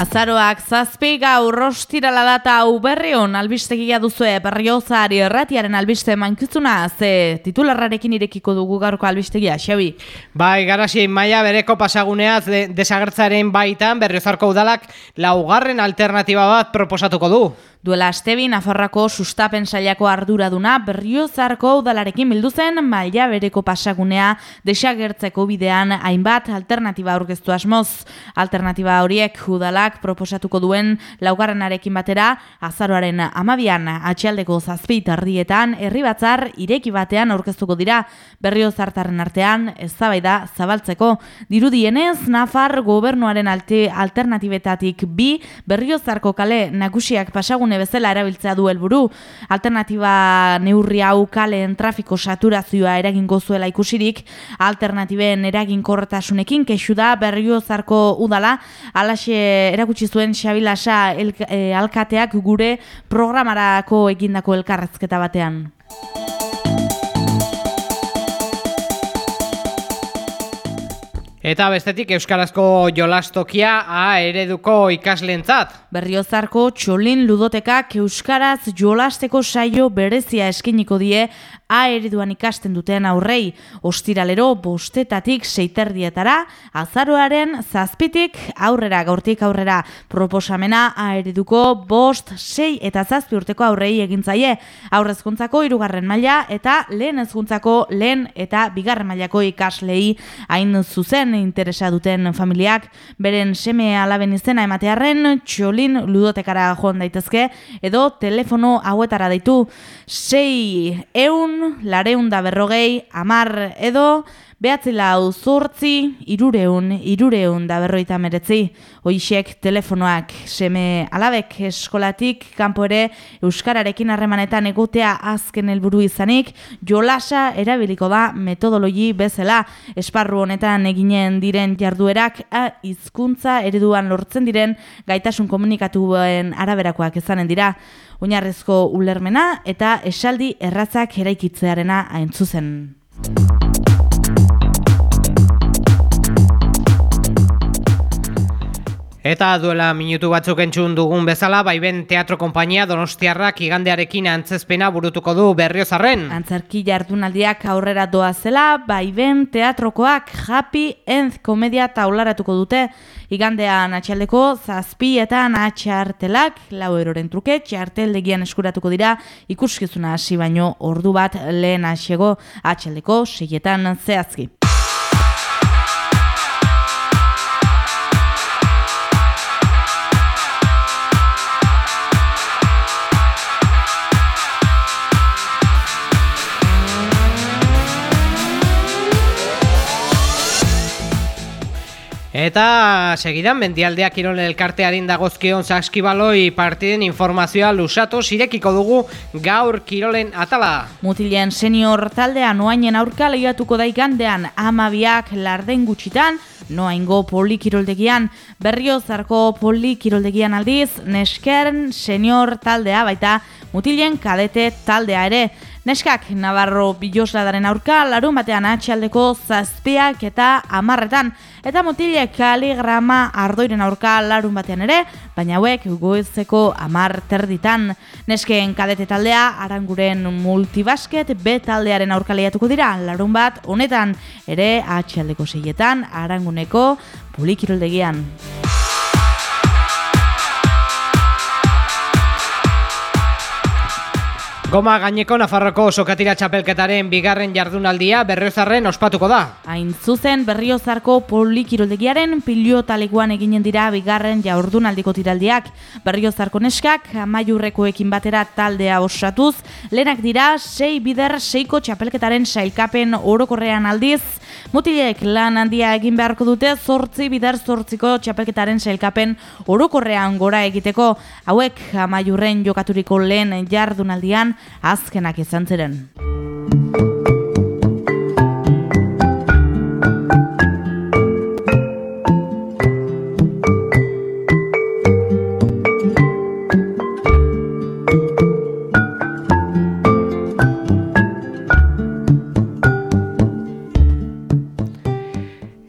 Azaroak zazpi gaur rostirala data hau berri hon albistegia duzue berriozari erratiaren albiste mankizuna ze titularrarekin irekiko dugu gaurko albistegia, Xabi. Bai, garasi maia bereko pasaguneaz de, desagertzaren baitan berriozarko udalak laugarren alternatiba bat proposatuko du. Duela astebi Nafarrako sustapen sailako arduraduna berriozarko udalarekin bildu zen maila bereko pasagunea desagertzeko bidean hainbat alternatiba aurkeztu asmoz. Alternatiba horiek udalak proposatuko duen laugarrenarekin batera azaroaren amabian atxaldeko zazpit ardietan herri batzar ireki batean aurkeztuko dira berriozartaren artean eztabaida zabaltzeko. Dirudienez Nafar gobernuaren alte alternatibetatik bi berriozarko kale nagusiak pasagun gune bezala erabiltzea du helburu. Alternativa neurri hau kalen trafiko saturazioa eragingo zuela ikusirik, alternatiben eraginkortasunekin kexu da berriozarko udala, alaxe erakutsi zuen Xabilasa eh, alkateak gure programarako egindako elkarrezketa batean. Eta bestetik Euskarazko jolastokia A ereduko ikaslentzat. Berriozarko txolin ludotekak Euskaraz jolasteko saio berezia eskiniko die A ereduan ikasten duten aurrei. Ostiralero bostetatik seiterdietara, azaroaren zazpitik aurrera, gaurtik aurrera proposamena A ereduko bost, sei eta zazpi urteko aurrei egintzaie. Aurrezkuntzako irugarren maila eta lehen ezkuntzako lehen eta bigarren mailako ikaslei hain zuzen interesa duten familiak beren seme alaben izena ematearren txolin ludotekara joan daitezke edo telefono hauetara daitu 6 eun, lareun da berrogei, amar edo Behatzi lau zortzi, irureun, irureun da berroita meretzi. Hoixek telefonoak seme alabek eskolatik, kanpo ere Euskararekin harremanetan egotea azken helburu izanik, jolasa erabiliko da metodologi bezala. Esparru honetan eginen diren jarduerak, a, izkuntza ereduan lortzen diren gaitasun komunikatuen araberakoak izanen dira. Oinarrezko ulermena eta esaldi erratzak eraikitzearena hain zuzen. Eta duela minutu batzuk entzun dugun bezala, baiben teatro konpainia donostiarrak igandearekin antzezpena burutuko du berriozarren. Antzerki jardunaldiak aurrera doa zela, baiben teatrokoak happy end komedia taularatuko dute. Igandean atxaldeko zazpietan atxartelak, lau eroren truke, txarteldegian eskuratuko dira, ikuskizuna hasi baino ordu bat lehen asego atxaldeko seietan zehazki. Eta segidan mendialdeak irolen elkartearin dagozkion saskibaloi partiden informazioa lusatu zirekiko dugu gaur kirolen atala. Mutilen senior taldean noainen aurka lehiatuko daikandean amabiak larden gutxitan, noaingo polikiroldegian, berriozarko polikiroldegian aldiz, neskeren senior taldea baita mutilen kadete taldea ere. Neskak Navarro Bilosladaren aurka larun batean atxaldeko zazpiak eta amarretan. Eta motile kaligrama ardoiren aurka larun batean ere, baina hauek goezeko amar terditan. Nesken kadete taldea, aranguren multibasket, B taldearen aurka lehiatuko dira, larun bat, honetan ere atxaldeko zeietan, aranguneko pulikiroldegian. Goma gaineko Nafarroko sokatira txapelketaren bigarren jardunaldia berriozarren ospatuko da. Hain zuzen berriozarko polikiroldegiaren pilotalekuan eginen dira bigarren jardunaldiko tiraldiak. Berriozarko neskak amaiurrekoekin batera taldea osatuz, lehenak dira sei bider seiko txapelketaren sailkapen orokorrean aldiz, Mutilek lan handia egin beharko dute zortzi bidar zortziko txapelketaren sailkapen orokorrean gora egiteko hauek amaiurren jokaturiko lehen jardunaldian azkenak izan ziren.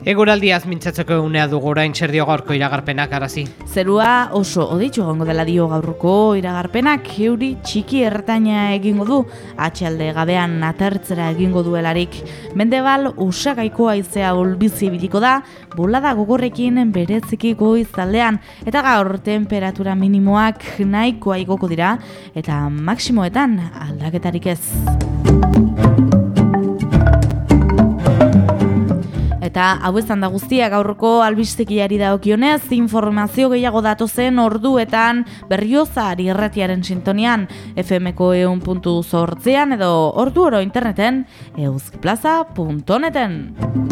Eguraldiaz mintzatzeko unea dugu orain txerdio gaurko iragarpenak arazi. Zerua oso oditxo gongo dela dio gaurruko iragarpenak euri txiki ertaina egingo du atxalde gabean atertzera egingo duelarik. Mendebal usagaiko aizea olbizi biliko da, bolada gogorrekin bereziki goizaldean eta gaur temperatura minimoak nahikoa igoko dira eta maksimoetan aldaketarik ez. Eta hau ezan da guztia gaurko albistekiari daokionez, informazio gehiago datu zen orduetan berriozari erratiaren sintonian FMko eun puntu zortzean edo ordu oro interneten euskplaza.neten.